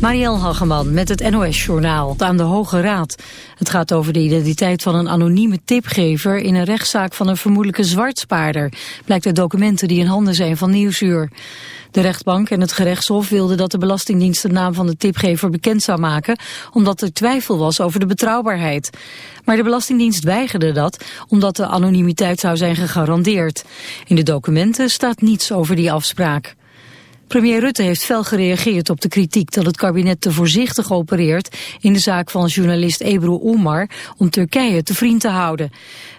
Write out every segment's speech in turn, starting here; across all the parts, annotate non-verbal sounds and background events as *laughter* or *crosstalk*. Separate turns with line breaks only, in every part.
Marielle Hageman met het NOS-journaal aan de Hoge Raad. Het gaat over de identiteit van een anonieme tipgever... in een rechtszaak van een vermoedelijke zwartspaarder... blijkt uit documenten die in handen zijn van Nieuwsuur. De rechtbank en het gerechtshof wilden dat de Belastingdienst... de naam van de tipgever bekend zou maken... omdat er twijfel was over de betrouwbaarheid. Maar de Belastingdienst weigerde dat... omdat de anonimiteit zou zijn gegarandeerd. In de documenten staat niets over die afspraak. Premier Rutte heeft fel gereageerd op de kritiek dat het kabinet te voorzichtig opereert in de zaak van journalist Ebru Omar om Turkije te vriend te houden.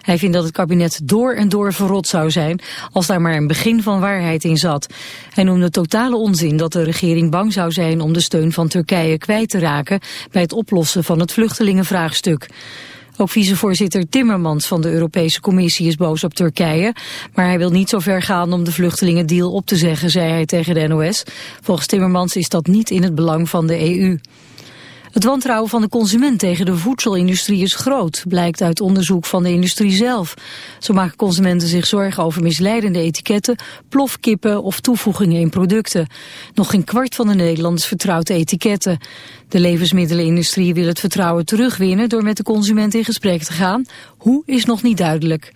Hij vindt dat het kabinet door en door verrot zou zijn als daar maar een begin van waarheid in zat. Hij noemde totale onzin dat de regering bang zou zijn om de steun van Turkije kwijt te raken bij het oplossen van het vluchtelingenvraagstuk. Ook vicevoorzitter Timmermans van de Europese Commissie is boos op Turkije. Maar hij wil niet zo ver gaan om de vluchtelingendeal op te zeggen, zei hij tegen de NOS. Volgens Timmermans is dat niet in het belang van de EU. Het wantrouwen van de consument tegen de voedselindustrie is groot, blijkt uit onderzoek van de industrie zelf. Zo maken consumenten zich zorgen over misleidende etiketten, plofkippen of toevoegingen in producten. Nog geen kwart van de Nederlanders vertrouwt de etiketten. De levensmiddelenindustrie wil het vertrouwen terugwinnen door met de consument in gesprek te gaan. Hoe is nog niet duidelijk.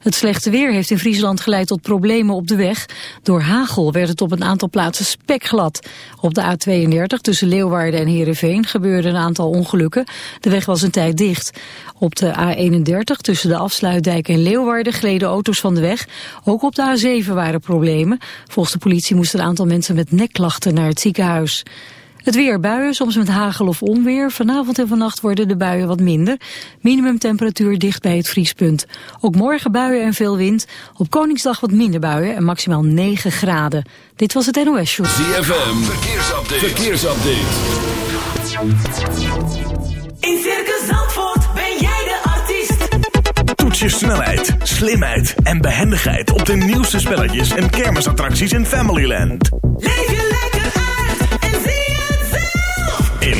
Het slechte weer heeft in Friesland geleid tot problemen op de weg. Door hagel werd het op een aantal plaatsen spekglad. Op de A32 tussen Leeuwarden en Heerenveen gebeurden een aantal ongelukken. De weg was een tijd dicht. Op de A31 tussen de Afsluitdijk en Leeuwarden gleden auto's van de weg. Ook op de A7 waren problemen. Volgens de politie moesten een aantal mensen met nekklachten naar het ziekenhuis. Het weer buien, soms met hagel of onweer. Vanavond en vannacht worden de buien wat minder. Minimumtemperatuur dicht bij het vriespunt. Ook morgen buien en veel wind. Op Koningsdag wat minder buien en maximaal 9 graden. Dit was het NOS Show.
ZFM, verkeersupdate. verkeersupdate.
In Circus Zandvoort ben jij de artiest.
Toets je snelheid, slimheid en behendigheid op de nieuwste spelletjes en kermisattracties in Familyland.
Leef je lekker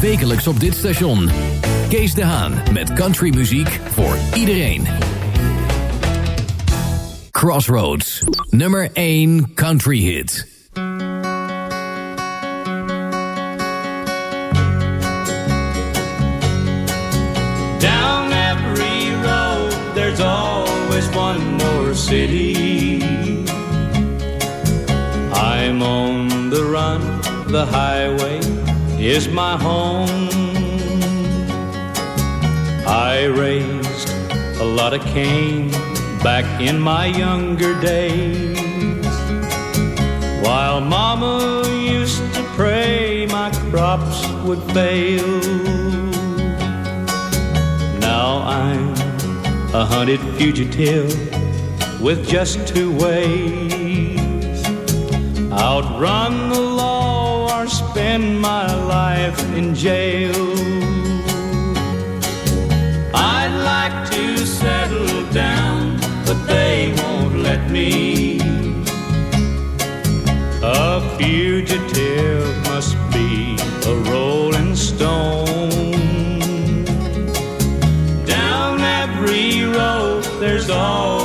Wekelijks op dit station. Kees de Haan met countrymuziek voor iedereen. Crossroads, nummer 1 country hit.
Down every road, there's always one more city. I'm on the run, the highway is my home. I raised a lot of cane back in my younger days. While mama used to pray my crops would fail. Now I'm a hunted fugitive with just two ways outrun the spend my life in jail. I'd like to settle down, but they won't let me. A fugitive must be a rolling stone. Down every road, there's always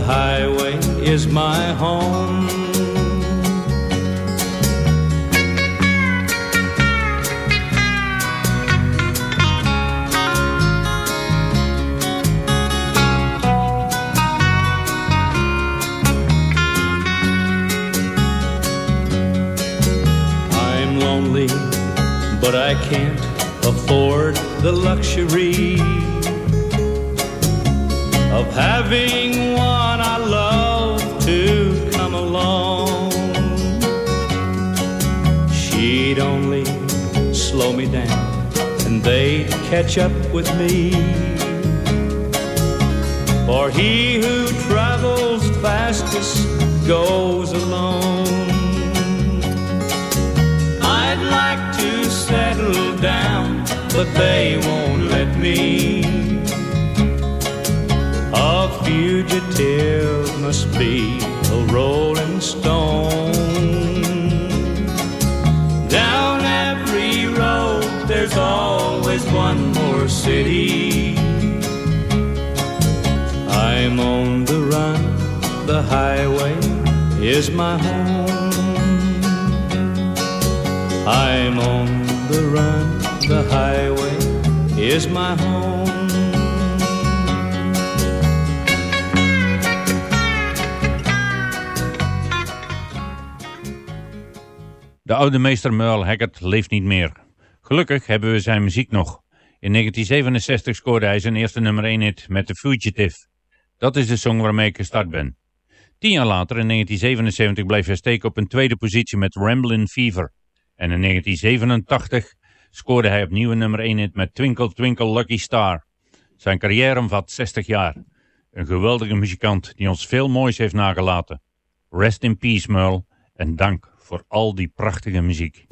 highway is my home. I'm lonely, but I can't afford the luxury of having one I love to come along. She'd only slow me down and they'd catch up with me. For he who travels fastest goes alone. I'd like to settle down, but they won't let me. Fugitive must be a rolling stone. Down every road, there's always one more city. I'm on the run, the highway is my home. I'm on the run, the highway is my home.
De oude meester Merle Haggard leeft niet meer. Gelukkig hebben we zijn muziek nog. In 1967 scoorde hij zijn eerste nummer 1 hit met The Fugitive. Dat is de song waarmee ik gestart ben. Tien jaar later, in 1977, bleef hij steken op een tweede positie met Ramblin' Fever. En in 1987 scoorde hij opnieuw een nummer 1 hit met Twinkle Twinkle Lucky Star. Zijn carrière omvat 60 jaar. Een geweldige muzikant die ons veel moois heeft nagelaten. Rest in peace Merle en dank voor al die prachtige muziek.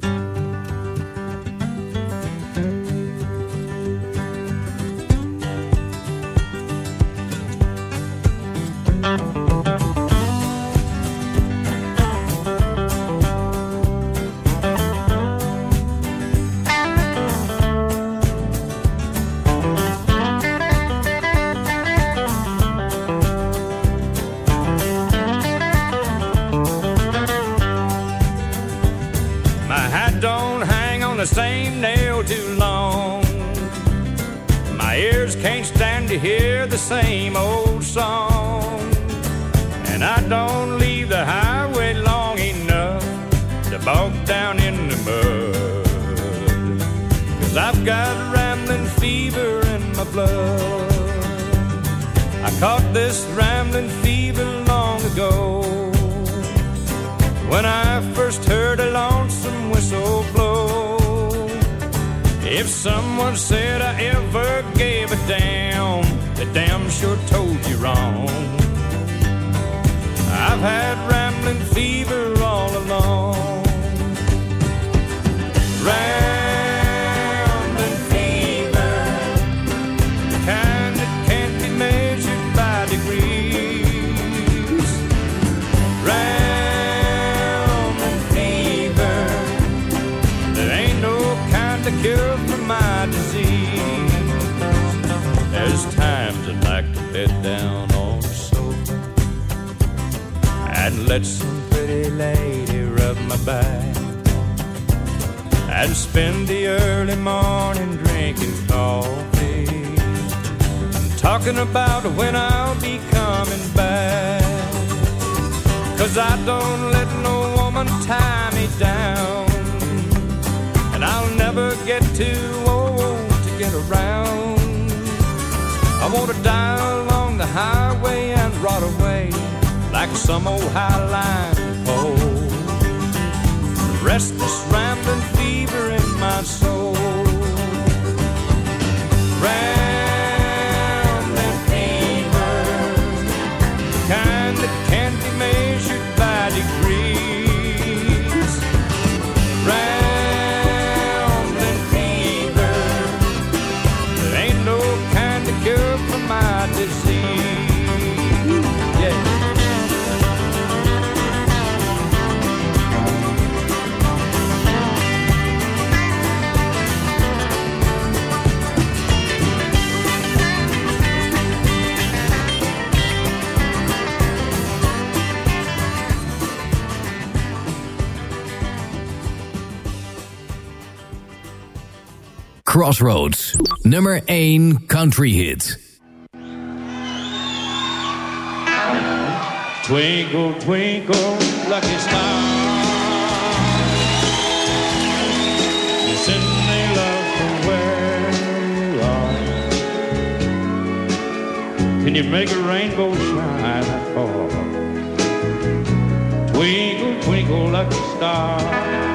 I want to die along the highway and rot away like some old highline pole. Restless rambling
Crossroads. Nummer 1 country hit.
Twinkle, twinkle, lucky star. You send me love from where you are. Can you make a rainbow shine that far? Twinkle, twinkle, lucky star.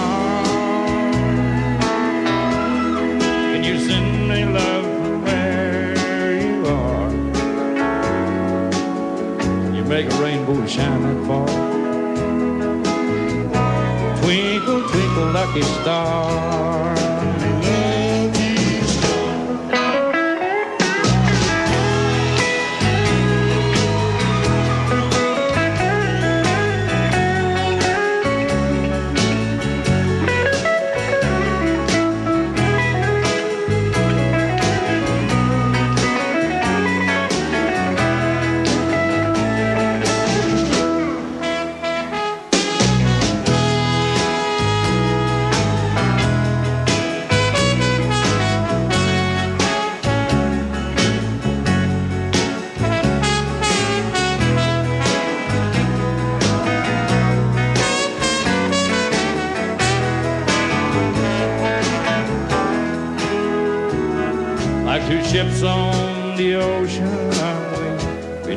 Make a rainbow that far? Twinkle, twinkle, lucky star.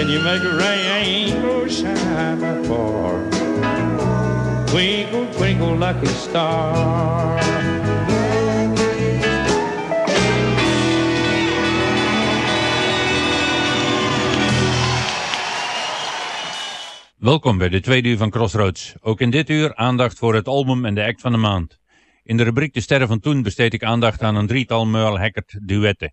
Can you make a rainbow shine far? Twinkle, twinkle, lucky star.
Welkom bij de tweede uur van Crossroads. Ook in dit uur aandacht voor het album en de act van de maand. In de rubriek De Sterren van Toen besteed ik aandacht aan een drietal Merle Haggard duetten.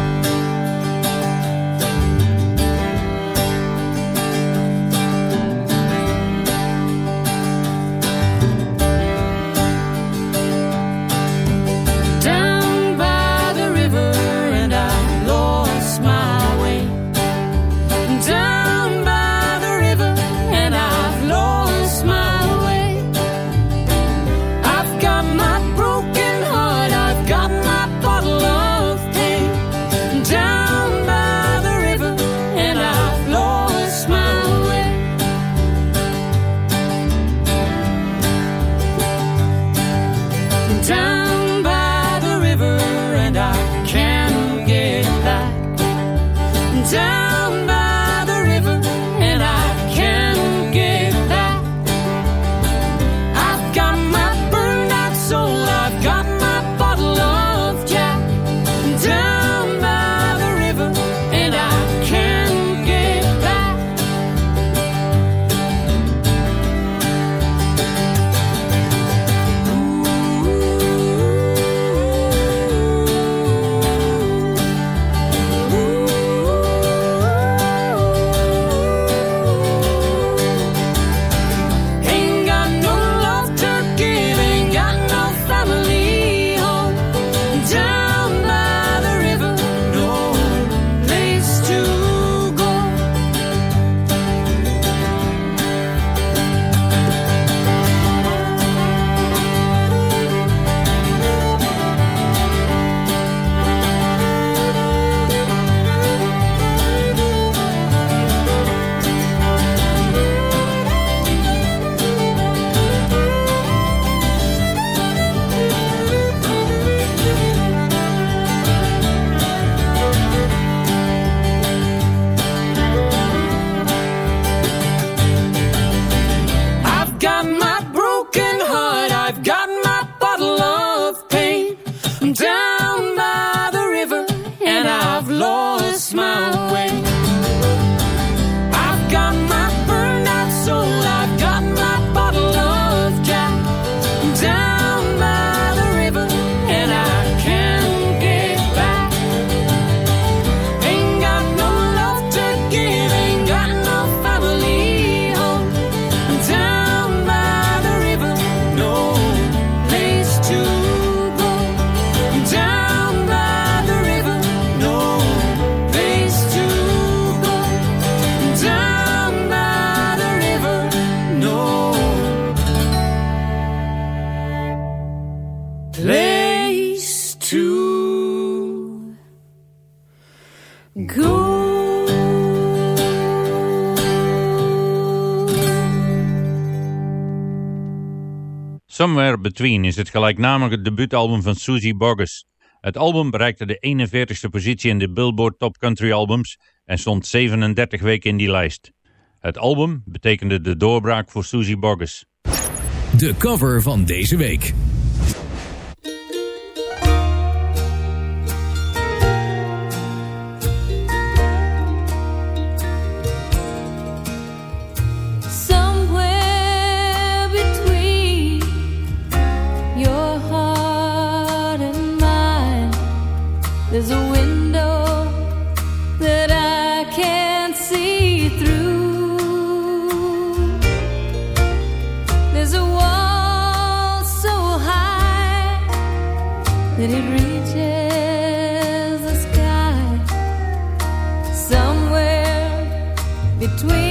Between is het gelijknamige debuutalbum van Susie Boggess. Het album bereikte de 41ste positie in de Billboard Top Country Albums en stond 37 weken in die lijst. Het album betekende de doorbraak voor Susie Boggess.
De cover van deze week.
There's a window that I can't see through. There's a wall so high that it reaches the sky. Somewhere between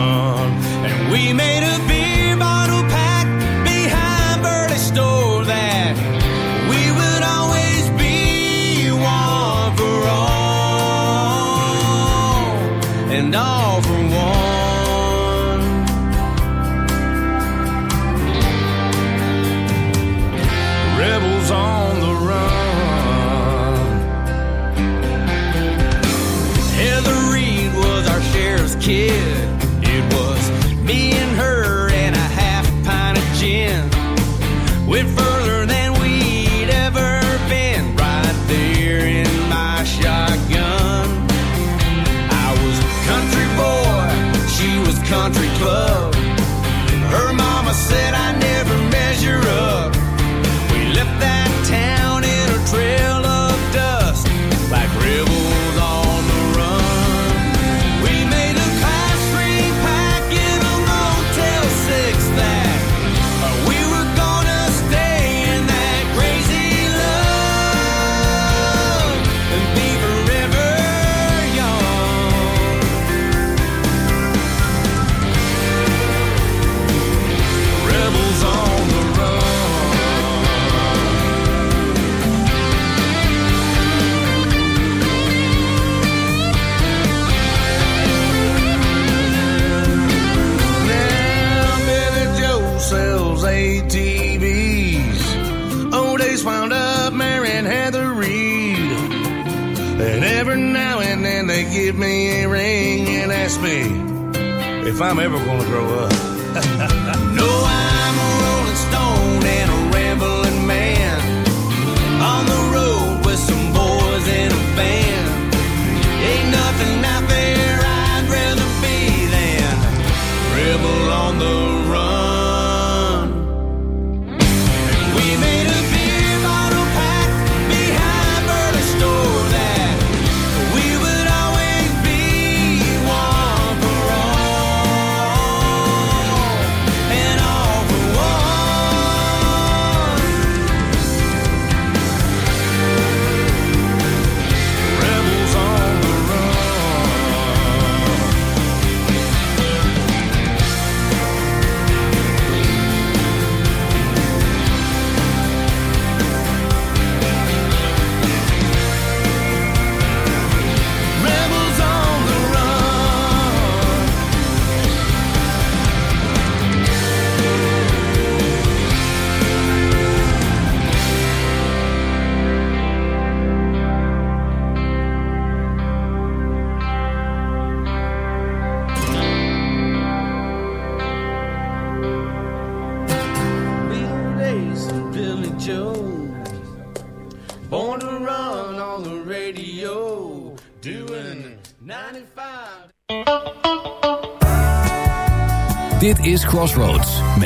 Every now and then they give me a ring and ask me if I'm ever gonna grow up. *laughs* no,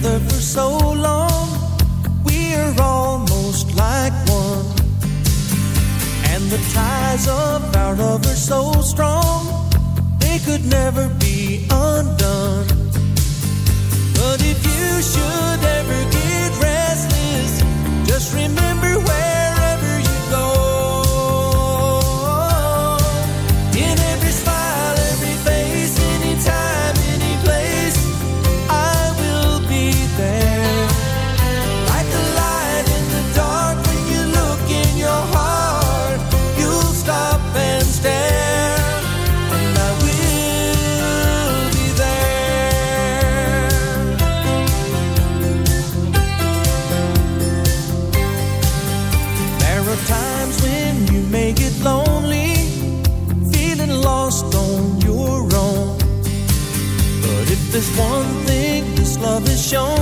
For so long, we're almost like one. And the ties of our love are so strong, they could never be undone. But if you should ever get restless, just remember wherever shown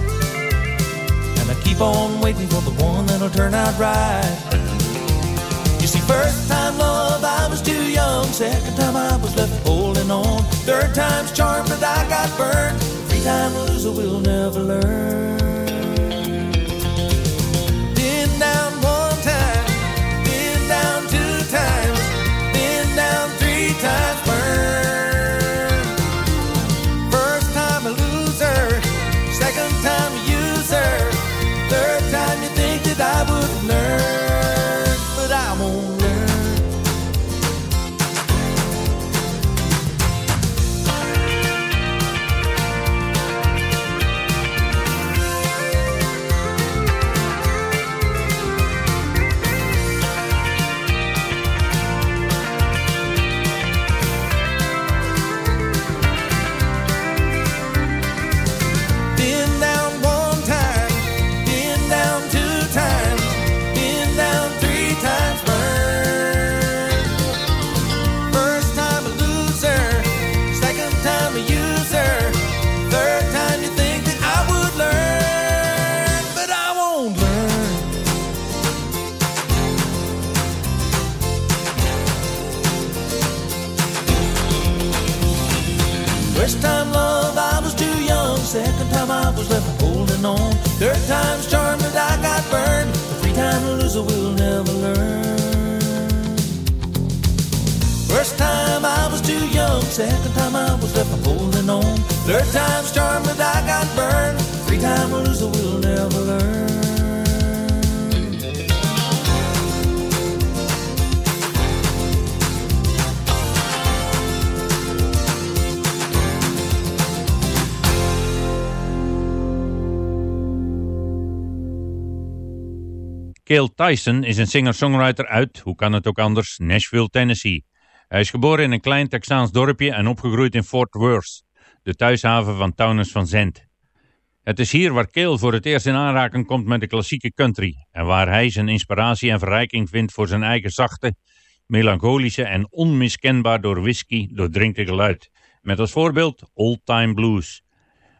Keep on waiting for the one that'll turn out right. You see, first time love, I was too young. Second time, I was left holding on. Third time's charm, but I got burned. Three time loser will never learn. Been down one time, been down two times, been down three times, Second time I was left holding on. Third time's charm that I got burned. Three time loser will never learn.
Cale Tyson is een singer-songwriter uit, hoe kan het ook anders, Nashville, Tennessee. Hij is geboren in een klein Texaans dorpje en opgegroeid in Fort Worth, de thuishaven van Townes van Zandt. Het is hier waar Cale voor het eerst in aanraking komt met de klassieke country en waar hij zijn inspiratie en verrijking vindt voor zijn eigen zachte, melancholische en onmiskenbaar door whisky doordrinkte geluid. Met als voorbeeld Old Time Blues.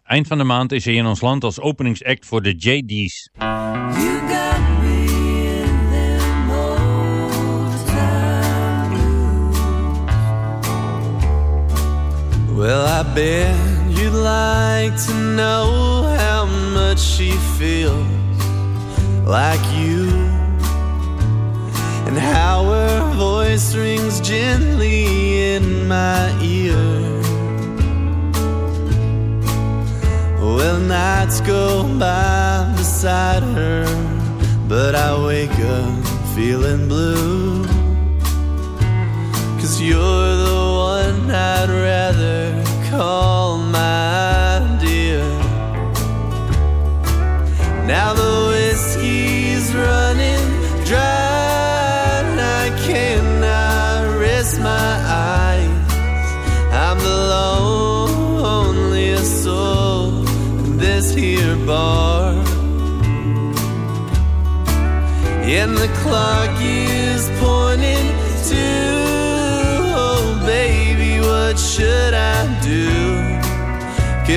Eind van de maand is hij in ons land als openingsact voor de JD's.
You
Well, I bet you'd like to know how much she feels like you, and how her voice rings gently in my ear. Well, nights go by beside her, but I wake up feeling blue. Cause you're the one I'd rather call my dear. Now the whiskey's running dry, and I cannot rest my eyes. I'm the loneliest soul in this here bar. And the clock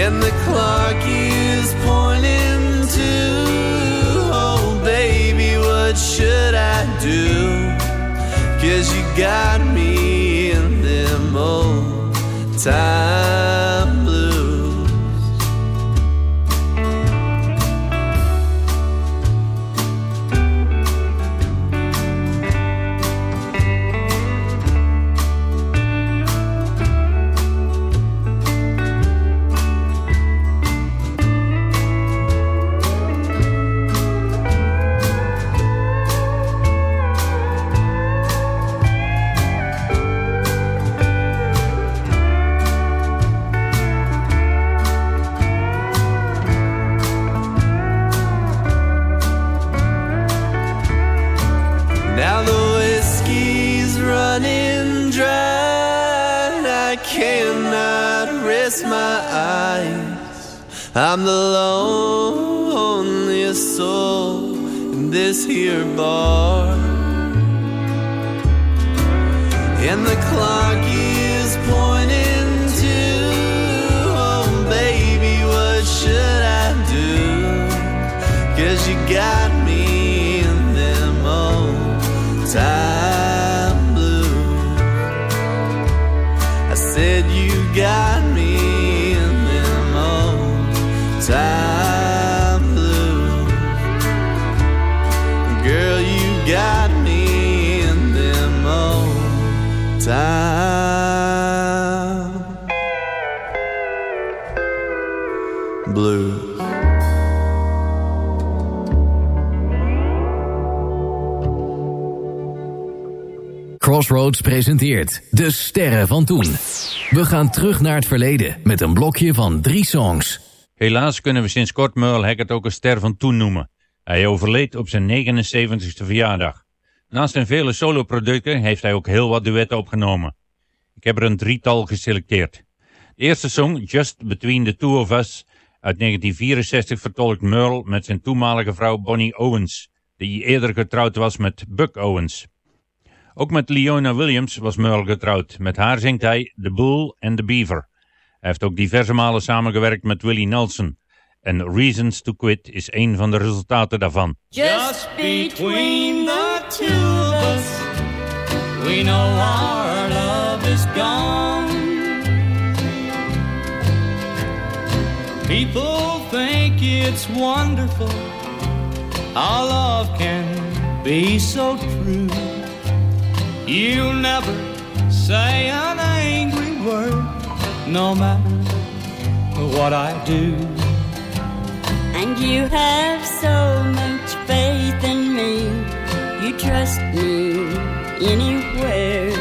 And the clock is pointing to, oh baby, what should I do? Cause you got me in them old time nearby.
Crossroads presenteert De Sterren van Toen. We gaan terug naar het verleden met een blokje van drie songs.
Helaas kunnen we sinds kort Merle Haggard ook een ster van toen noemen. Hij overleed op zijn 79ste verjaardag. Naast zijn vele soloproducten heeft hij ook heel wat duetten opgenomen. Ik heb er een drietal geselecteerd. De eerste song, Just Between the Two of Us, uit 1964 vertolkt Merle met zijn toenmalige vrouw Bonnie Owens, die eerder getrouwd was met Buck Owens. Ook met Leona Williams was Merle getrouwd. Met haar zingt hij The Bull and the Beaver. Hij heeft ook diverse malen samengewerkt met Willie Nelson. En Reasons to Quit is een van de resultaten daarvan.
Just between the two of us, we know our love is gone.
People think it's wonderful how love can be so true. You never say an angry word, no matter what I do.
And you have so much faith in me. You trust me anywhere.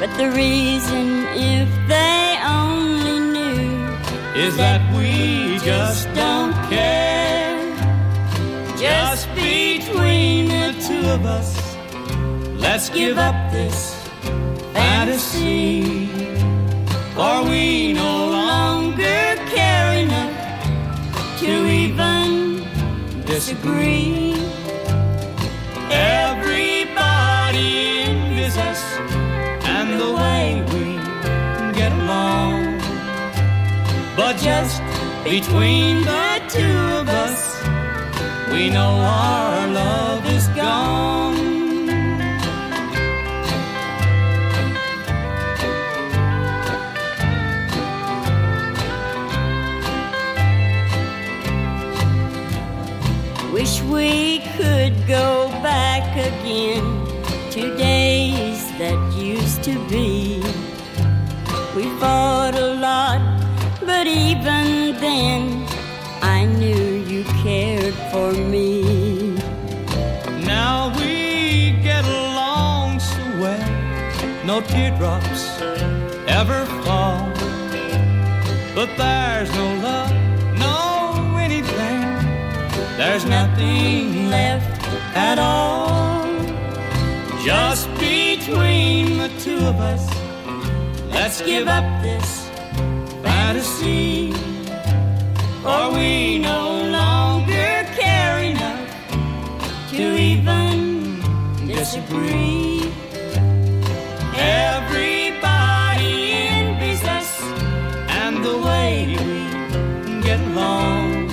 But the reason, if they only
Is that we just don't care?
just between the two of us,
Let's give up this fantasy, for we no longer
care enough to even
disagree. Everybody But just between the two of us, we know our love is gone.
Wish we could go back again to days that used to be. We fought a lot, even then, I knew you cared for me.
Now we get along so well, no teardrops ever fall. But there's no love, no anything, there's nothing left at all. Just between the two of us, let's give up this fantasy, for we no longer care enough
To even disagree.
Everybody envies us and the way we get along.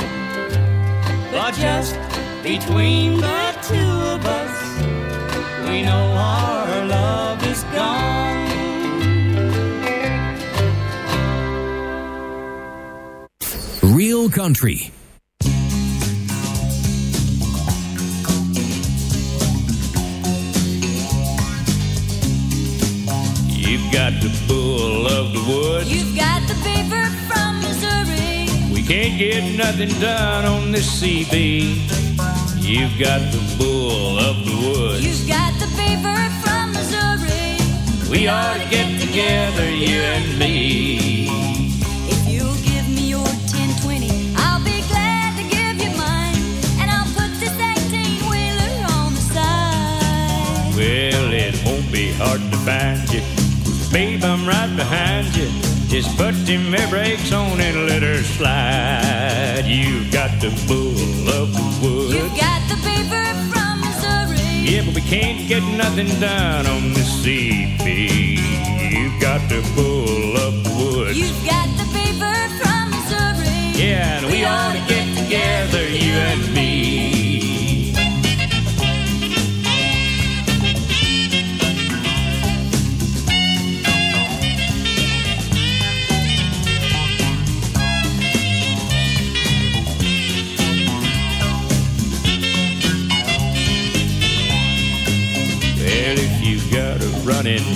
But just between the two of us, we know our
country.
You've got the bull of the woods.
You've got the paper from Missouri.
We can't get nothing done on this CB. You've got the bull of the woods.
You've got the paper from Missouri.
We ought to get together, you and me. Hard to find you. Babe, I'm right behind you. Just put them air brakes on and let her slide. You've got the bull of the woods.
You've got the paper from Missouri.
Yeah, but we can't get nothing done on the CB. You've got the bull of the woods.
You've got the paper from Missouri.
Yeah, and we ought to get together, you and me.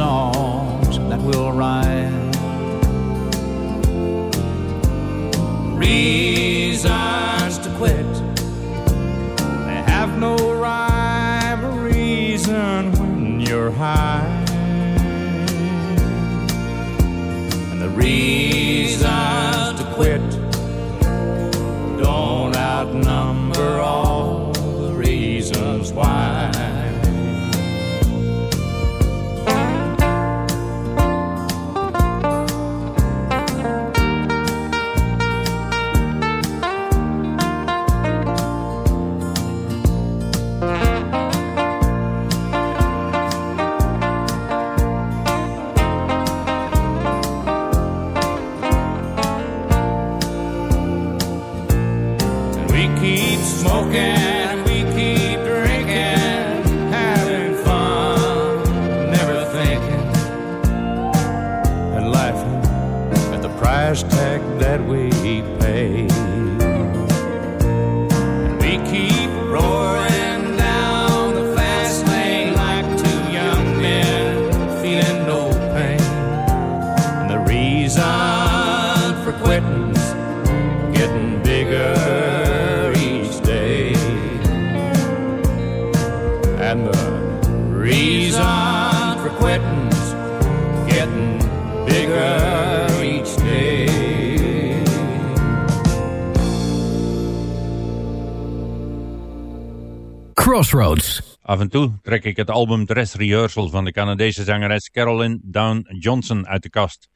songs that will rhyme.
The
reason for quitting's getting bigger each day.
Crossroads.
Af en toe trek ik het album Dress Rehearsal van de Canadese zangeres Carolyn Down Johnson uit de kast.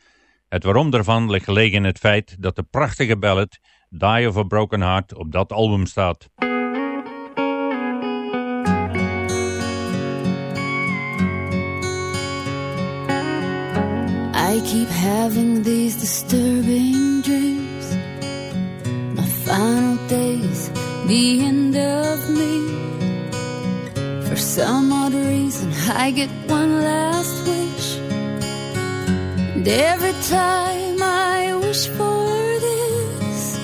Het waarom daarvan ligt gelegen in het feit dat de prachtige ballad Die of a Broken Heart op dat album staat.
I keep having these disturbing dreams. My final days, the end of me. For some odd reason, I get one last wish. And every time I wish for this,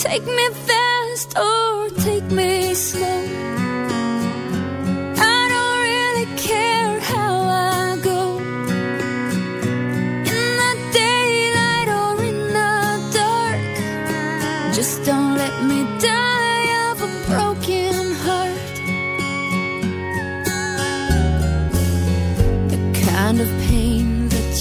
take me fast or take me slow.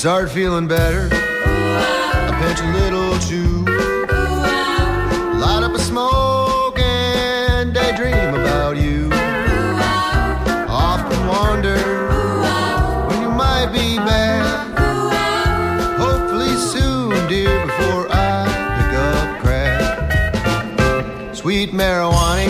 start feeling better. I pinch a little too. light up a smoke and daydream about you. Often wonder when you might be back. Hopefully soon, dear, before I pick up crack. Sweet marijuana.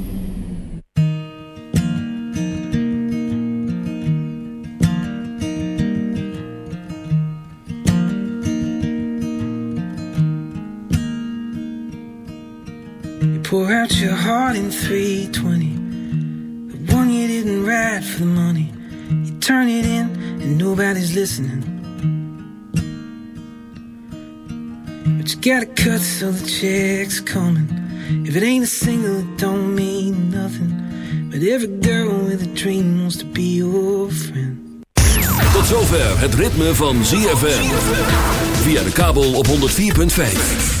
Pour out your heart in 320. The one you didn't write for the money. You turn it in and nobody's listening. But you gotta cut so the check's coming. If it ain't a single, it don't mean nothing. But every girl with a dream wants to be your friend.
Tot zover het ritme van ZFM. Via de kabel op 104.5.